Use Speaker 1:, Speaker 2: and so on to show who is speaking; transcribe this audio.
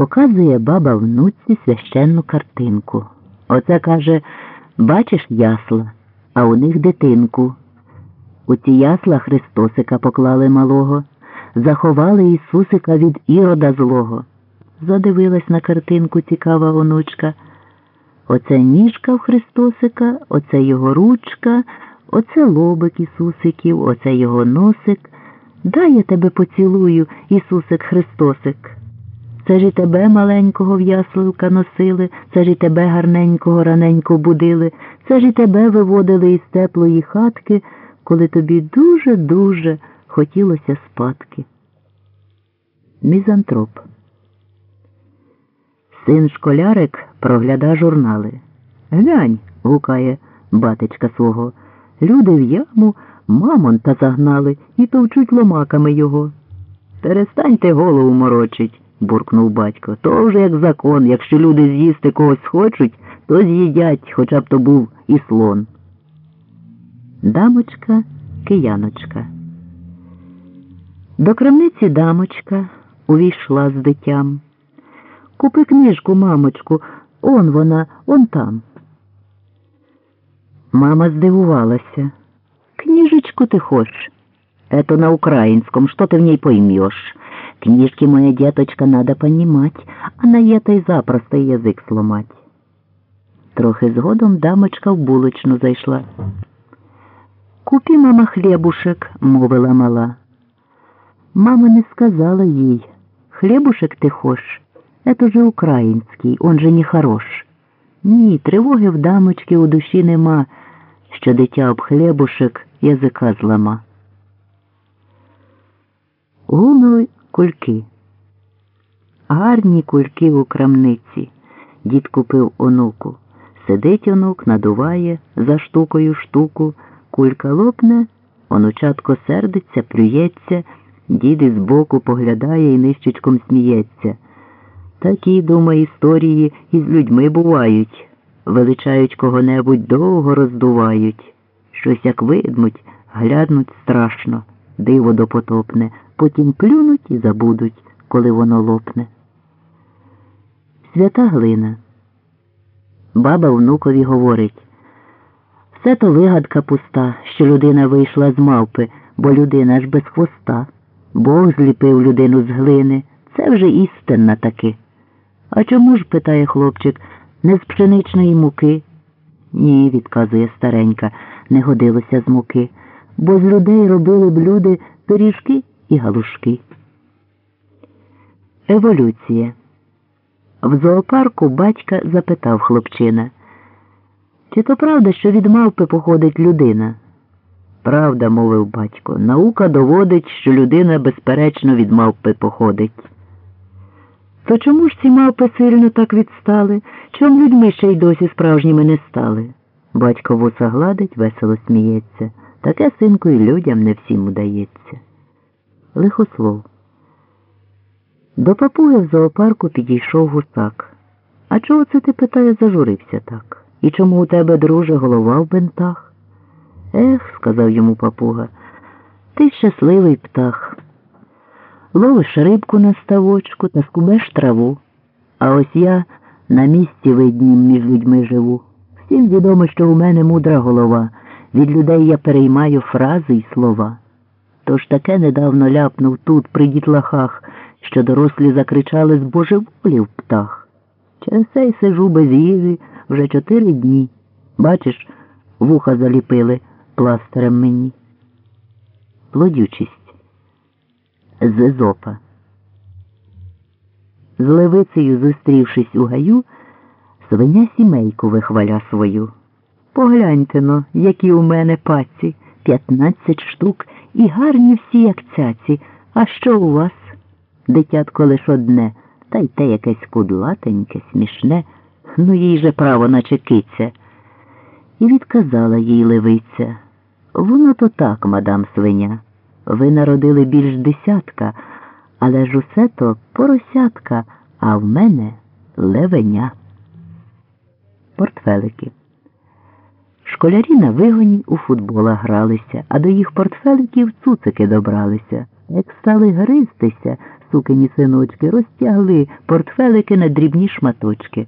Speaker 1: Показує баба внуці священну картинку. Оце каже, бачиш ясла, а у них дитинку. У ці ясла Христосика поклали малого, заховали Ісусика від ірода злого. Задивилась на картинку цікава онучка. Оце ніжка в Христосика, оце його ручка, оце лобик Ісусиків, оце його носик. Дай я тебе поцілую, Ісусик Христосик. Це ж і тебе маленького в ясливка носили, це ж і тебе гарненького раненько будили, це ж і тебе виводили із теплої хатки, коли тобі дуже-дуже хотілося спадки. Мізантроп Син школярик прогляда журнали. Глянь, гукає батечка свого. Люди в яму мамонта загнали і товчуть ломаками його. Перестаньте голову морочить, буркнув батько. То вже як закон, якщо люди з'їсти когось хочуть, то з'їдять, хоча б то був і слон. Дамочка кияночка. До крамниці дамочка увійшла з дитям. Купи книжку, мамочку, он вона, он там. Мама здивувалася. Книжечку ты хочешь? Это на украинском, что ты в ней поймешь? Книжки, моя деточка, надо понимать, а на этой запросто язык сломать. Трохи згодом дамочка в булочну зайшла. Купи, мама, хлебушек, мовила мала. Мама не сказала їй, хлебушек ти хочеш? Это же український, он же не хорош. Ні, тривоги в дамочки у душі нема, що дитя об хлебушек язика злама. Гумили кульки. Гарні кульки у крамниці. Дід купив онуку. Сидить онук, надуває за штукою штуку, кулька лопне, онучатко сердиться, плюється, дід із боку поглядає і нищечком сміється. Такі, думаю, історії із людьми бувають. Величають кого-небудь довго роздувають. Щось як видмуть, глянуть страшно, диво допотопне, потім плюнуть і забудуть, коли воно лопне. Свята глина. Баба внукові говорить все то вигадка пуста, що людина вийшла з мавпи, бо людина ж без хвоста. Бог зліпив людину з глини. Це вже істинна таки. А чому ж, питає хлопчик, не з пшеничної муки? Ні, відказує старенька, не годилося з муки, бо з людей робили б люди пиріжки і галушки. Еволюція. В зоопарку батька запитав хлопчина. Чи то правда, що від мавпи походить людина? Правда, мовив батько. Наука доводить, що людина безперечно від мавпи походить. То чому ж ці мавпи сильно так відстали? Чом людьми ще й досі справжніми не стали? Батько вуса гладить, весело сміється. Таке синку і людям не всім удається. Лихослов. До папуги в зоопарку підійшов гусак. А чого це ти питає, зажурився так? І чому у тебе, друже, голова в бентах? Ех, сказав йому папуга, ти щасливий птах. Ловиш рибку на ставочку та скубеш траву. А ось я на місці виднім між людьми живу. Всім відомо, що у мене мудра голова. Від людей я переймаю фрази й слова. Тож таке недавно ляпнув тут, при дітлахах, що дорослі закричали з божеволів птах. Через це й сижу без їжі вже чотири дні. Бачиш, вуха заліпили пластирем мені. Плодючість з. З левицею, зустрівшись у гаю, свиня сімейку вихваля свою. Погляньте но, які у мене паці, п'ятнадцять штук, і гарні всі, як цяці. А що у вас? Дитятко лиш одне, та й те якесь кудлатеньке, смішне, ну їй же право наче киця. І відказала їй левиця. Воно то так, мадам свиня. Ви народили більш десятка, але ж усе то поросятка, а в мене левеня. Портфелики. Школярі на вигоні у футбола гралися, а до їх портфеликів цуцики добралися. Як стали гристися, сукині синочки розтягли портфелики на дрібні шматочки.